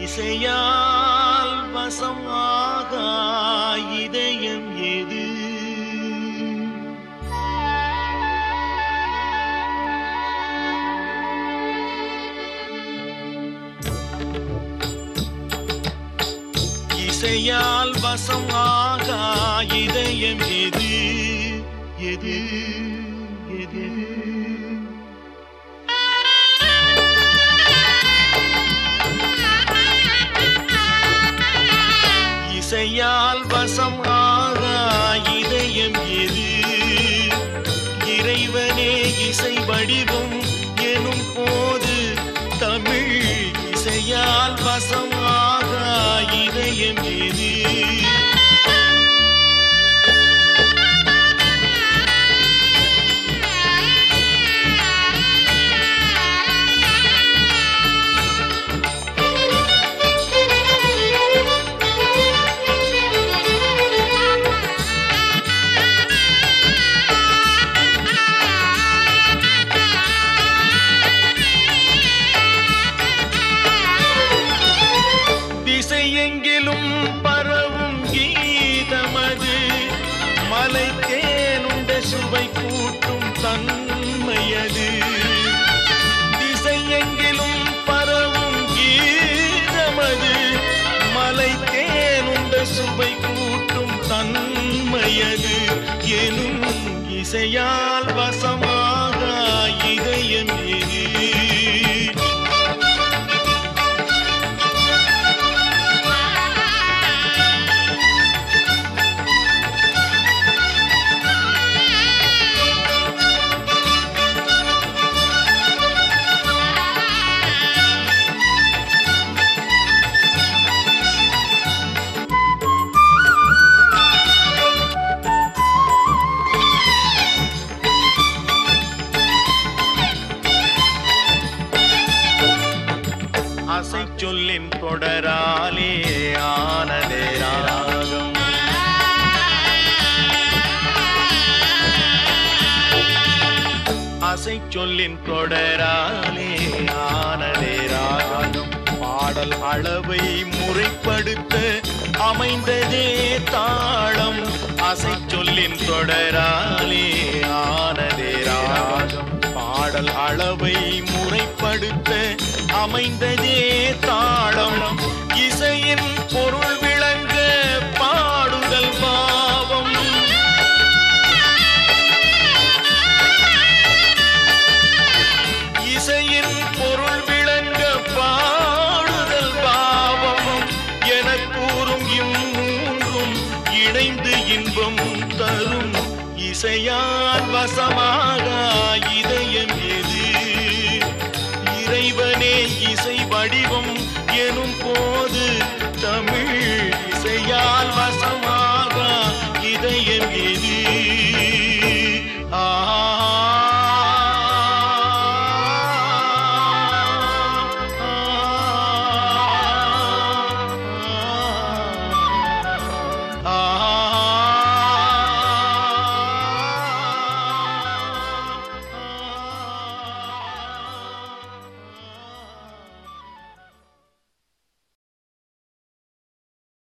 இசையால் வசமாக இதயம் எது? இசையால் வசமாக இதயம் எது? எது? எது? இசையால் வசம் ஆகா இதயம் எது? இறைவனே இசை வடிவம் எனும் போது தமிழ் இசையால் வசம் ஆகா இதயம் எது? எனும் இசையால் வசமா ஆசை சொல்லின் தொடராலே ஆனதே ராகம். ஆசை சொல்லின் தொடராலே ஆனதே ராகம். பாடல் அளவை முறைப்படுத்த அமைந்ததே தாளம். அசை சொல்லின் தொடராலே பொருள் விளங்க பாடுதல் பாவம். இசையின் பொருள் விளங்க பாடுதல் பாவம். என கூறும் இம்மூன்றும் இணைந்து இன்பம் தரும். இசையால் வசமாக இதயம் எது? இறைவனே இசை வடிவம் எனும் போது camino.